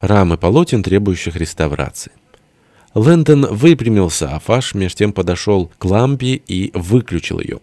Рамы полотен, требующих реставрации. Лэндон выпрямился, а Фаш меж тем подошел к лампе и выключил ее.